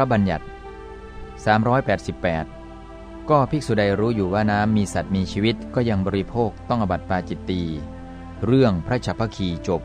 ระบัญญัติ 388 ก็ภิกษุใดรู้อยู่ว่าน้ำมีสัตว์มีชีวิตก็ยังบริโภคต้องอบัติปาจิตตี เรื่องพระฉัพพคีจบ